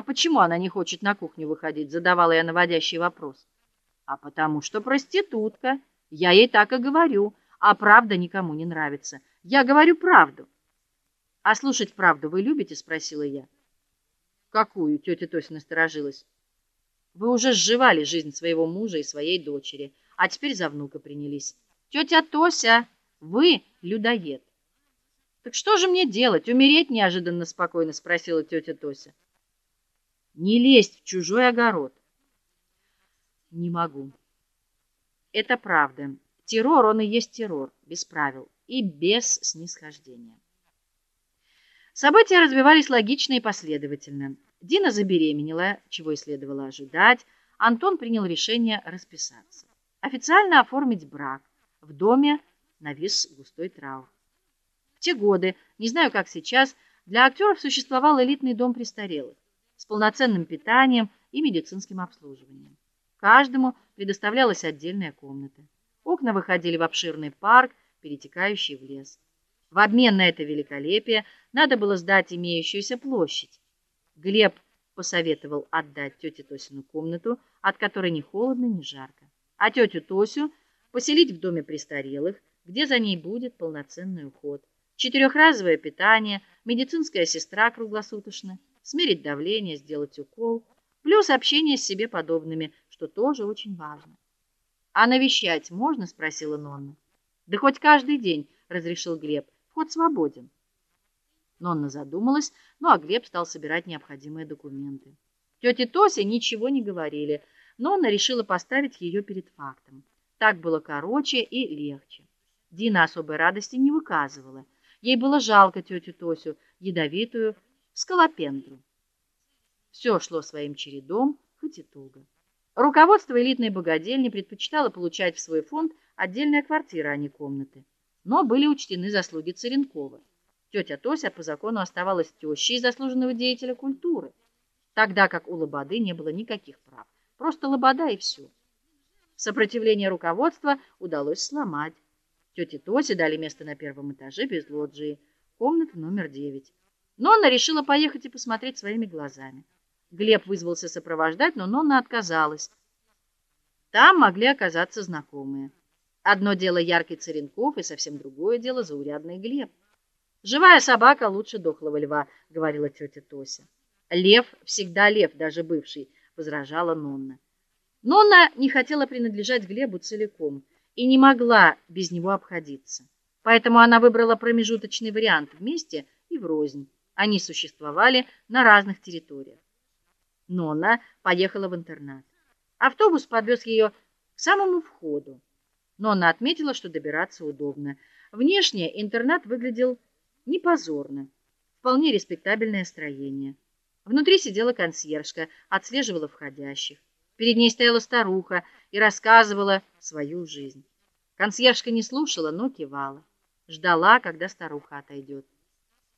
А почему она не хочет на кухню выходить? Задавала я наводящий вопрос. А потому что проститутка. Я ей так и говорю. А правда никому не нравится. Я говорю правду. А слушать правду вы любите? Спросила я. Какую? Тетя Тося насторожилась. Вы уже сживали жизнь своего мужа и своей дочери, а теперь за внука принялись. Тетя Тося, вы людоед. Так что же мне делать? Умереть неожиданно спокойно спросила тетя Тося. Не лезть в чужой огород. Не могу. Это правда. Террор он и есть террор, без правил и без снисхождения. События развивались логично и последовательно. Дина забеременела, чего и следовало ожидать. Антон принял решение расписаться. Официально оформить брак. В доме навис густой траур. В те годы, не знаю, как сейчас, для актеров существовал элитный дом престарелых с полноценным питанием и медицинским обслуживанием. Каждому предоставлялась отдельная комната. Окна выходили в обширный парк, перетекающий в лес. В обмен на это великолепие надо было сдать имеющуюся площадь. Глеб посоветовал отдать тете Тосину комнату, от которой ни холодно, ни жарко, а тетю Тосю поселить в доме престарелых, где за ней будет полноценный уход четырехразовое питание, медицинская сестра круглосуточно, смерить давление, сделать укол, плюс общение с себе подобными, что тоже очень важно. А навещать можно, спросила Нонна. Да хоть каждый день, разрешил Глеб. Вход свободен. Нонна задумалась, ну а Глеб стал собирать необходимые документы. Тете Тосе ничего не говорили, но Нонна решила поставить ее перед фактом. Так было короче и легче. Дина особой радости не выказывала. Ей было жалко тетю Тосю, ядовитую скалопендру. Все шло своим чередом, хоть и туго. Руководство элитной богадельни предпочитало получать в свой фонд отдельные квартиры, а не комнаты. Но были учтены заслуги Церенкова. Тетя Тося по закону оставалась тещей заслуженного деятеля культуры, тогда как у Лободы не было никаких прав. Просто Лобода и все. Сопротивление руководства удалось сломать. Тете Тосе дали место на первом этаже без лоджии, комната номер девять. Нонна решила поехать и посмотреть своими глазами. Глеб вызвался сопровождать, но Нонна отказалась. Там могли оказаться знакомые. Одно дело яркий Церенков, и совсем другое дело заурядный Глеб. Живая собака лучше дохлого льва, говорила тетя Тося. Лев всегда лев, даже бывший, возражала Нонна. Нонна не хотела принадлежать Глебу целиком и не могла без него обходиться. Поэтому она выбрала промежуточный вариант вместе и врознь. Они существовали на разных территориях. Нонна поехала в интернат. Автобус подвез ее к самому входу. Нонна отметила, что добираться удобно. Внешне интернат выглядел не позорно. Вполне респектабельное строение. Внутри сидела консьержка, отслеживала входящих. Перед ней стояла старуха и рассказывала свою жизнь. Консьержка не слушала, но кивала, ждала, когда старуха отойдет.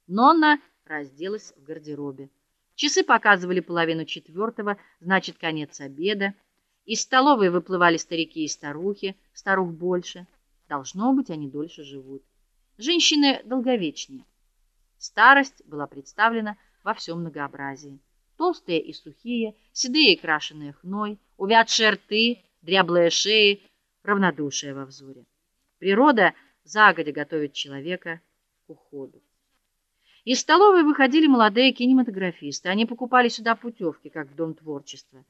Нонна разделась в гардеробе. Часы показывали половину четвертого, значит, конец обеда. Из столовой выплывали старики и старухи, старух больше. Должно быть, они дольше живут. Женщины долговечнее. Старость была представлена во всем многообразии. Толстые и сухие, седые и крашеные хной, увядшие рты, дряблые шеи, равнодушие во взоре. Природа загодя готовит человека к уходу. Из столовой выходили молодые кинематографисты. Они покупали сюда путевки, как в дом творчества.